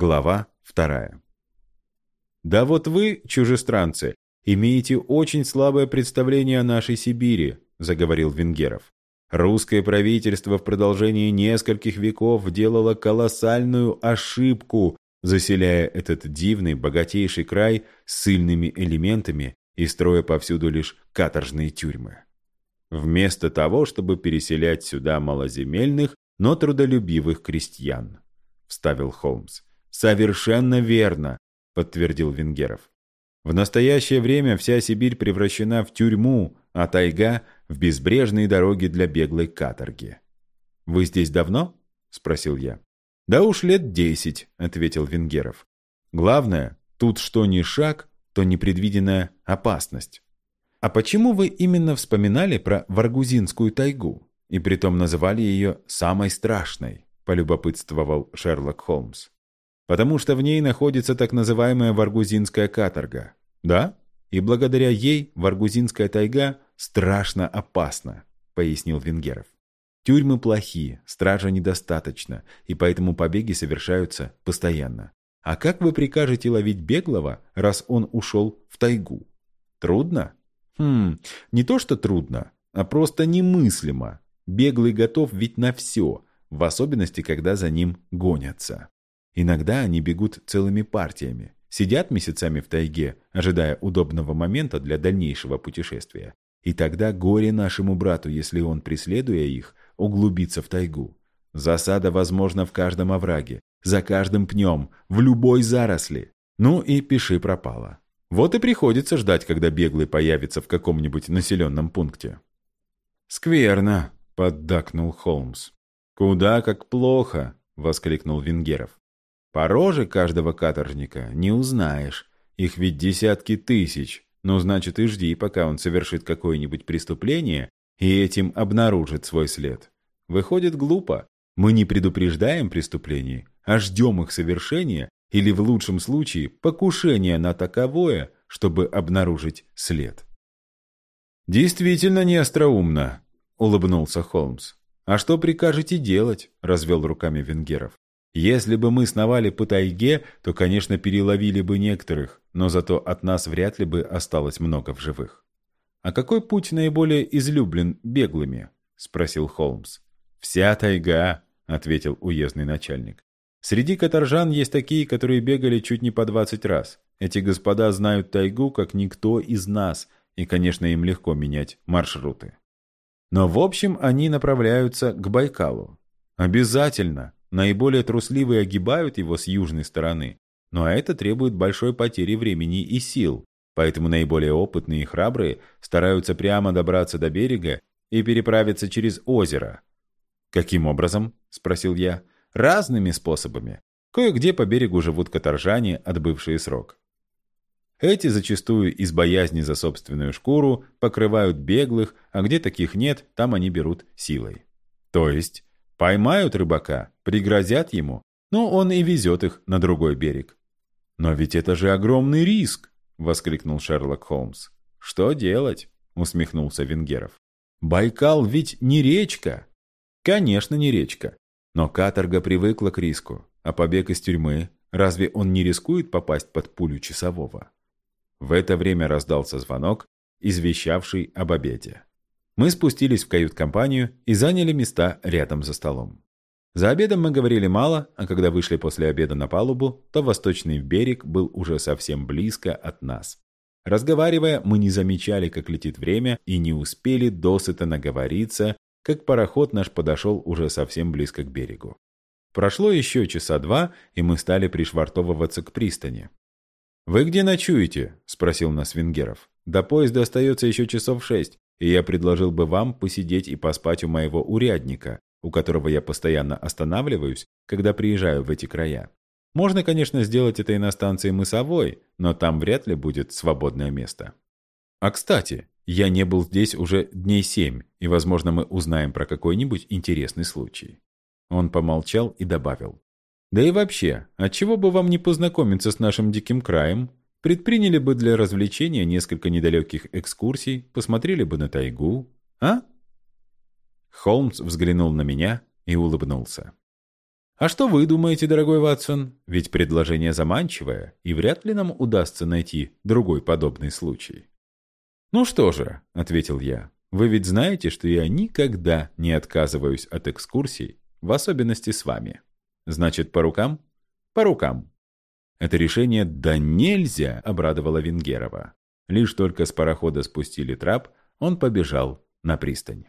Глава вторая. «Да вот вы, чужестранцы, имеете очень слабое представление о нашей Сибири», заговорил Венгеров. «Русское правительство в продолжении нескольких веков делало колоссальную ошибку, заселяя этот дивный, богатейший край сильными элементами и строя повсюду лишь каторжные тюрьмы. Вместо того, чтобы переселять сюда малоземельных, но трудолюбивых крестьян», вставил Холмс. «Совершенно верно», — подтвердил Венгеров. «В настоящее время вся Сибирь превращена в тюрьму, а тайга — в безбрежные дороги для беглой каторги». «Вы здесь давно?» — спросил я. «Да уж лет десять», — ответил Венгеров. «Главное, тут что ни шаг, то непредвиденная опасность». «А почему вы именно вспоминали про Варгузинскую тайгу и притом называли ее самой страшной?» — полюбопытствовал Шерлок Холмс. «Потому что в ней находится так называемая Варгузинская каторга. Да? И благодаря ей Варгузинская тайга страшно опасна», — пояснил Венгеров. Тюрьмы плохие, стража недостаточно, и поэтому побеги совершаются постоянно. А как вы прикажете ловить беглого, раз он ушел в тайгу? Трудно? Хм, не то что трудно, а просто немыслимо. Беглый готов ведь на все, в особенности, когда за ним гонятся. Иногда они бегут целыми партиями, сидят месяцами в тайге, ожидая удобного момента для дальнейшего путешествия. И тогда горе нашему брату, если он, преследуя их, углубится в тайгу. Засада возможна в каждом овраге, за каждым пнем, в любой заросли. Ну и пиши пропало. Вот и приходится ждать, когда беглый появится в каком-нибудь населенном пункте. «Скверно», — поддакнул Холмс. «Куда как плохо», — воскликнул Венгеров. «По роже каждого каторжника не узнаешь. Их ведь десятки тысяч. Ну, значит, и жди, пока он совершит какое-нибудь преступление и этим обнаружит свой след. Выходит глупо. Мы не предупреждаем преступлений, а ждем их совершения или, в лучшем случае, покушения на таковое, чтобы обнаружить след. «Действительно неостроумно», — улыбнулся Холмс. «А что прикажете делать?» — развел руками Венгеров. «Если бы мы сновали по тайге, то, конечно, переловили бы некоторых, но зато от нас вряд ли бы осталось много в живых». «А какой путь наиболее излюблен беглыми?» — спросил Холмс. «Вся тайга», — ответил уездный начальник. «Среди каторжан есть такие, которые бегали чуть не по двадцать раз. Эти господа знают тайгу, как никто из нас, и, конечно, им легко менять маршруты. Но, в общем, они направляются к Байкалу. Обязательно. Наиболее трусливые огибают его с южной стороны. Но это требует большой потери времени и сил, Поэтому наиболее опытные и храбрые стараются прямо добраться до берега и переправиться через озеро. «Каким образом?» – спросил я. «Разными способами. Кое-где по берегу живут каторжане, отбывшие срок. Эти зачастую из боязни за собственную шкуру покрывают беглых, а где таких нет, там они берут силой. То есть поймают рыбака, пригрозят ему, но он и везет их на другой берег. Но ведь это же огромный риск. — воскликнул Шерлок Холмс. «Что делать?» — усмехнулся Венгеров. «Байкал ведь не речка!» «Конечно, не речка. Но каторга привыкла к риску. А побег из тюрьмы, разве он не рискует попасть под пулю часового?» В это время раздался звонок, извещавший об обеде. Мы спустились в кают-компанию и заняли места рядом за столом. За обедом мы говорили мало, а когда вышли после обеда на палубу, то восточный берег был уже совсем близко от нас. Разговаривая, мы не замечали, как летит время, и не успели досыта наговориться, как пароход наш подошел уже совсем близко к берегу. Прошло еще часа два, и мы стали пришвартовываться к пристани. «Вы где ночуете?» – спросил нас Венгеров. «До поезда остается еще часов шесть, и я предложил бы вам посидеть и поспать у моего урядника у которого я постоянно останавливаюсь, когда приезжаю в эти края. Можно, конечно, сделать это и на станции Мысовой, но там вряд ли будет свободное место. А кстати, я не был здесь уже дней семь, и, возможно, мы узнаем про какой-нибудь интересный случай. Он помолчал и добавил. Да и вообще, отчего бы вам не познакомиться с нашим диким краем? Предприняли бы для развлечения несколько недалеких экскурсий, посмотрели бы на тайгу. А? Холмс взглянул на меня и улыбнулся. А что вы думаете, дорогой Ватсон? Ведь предложение заманчивое, и вряд ли нам удастся найти другой подобный случай. «Ну что же», — ответил я, — «вы ведь знаете, что я никогда не отказываюсь от экскурсий, в особенности с вами. Значит, по рукам? По рукам». Это решение «да нельзя» обрадовало Венгерова. Лишь только с парохода спустили трап, он побежал на пристань.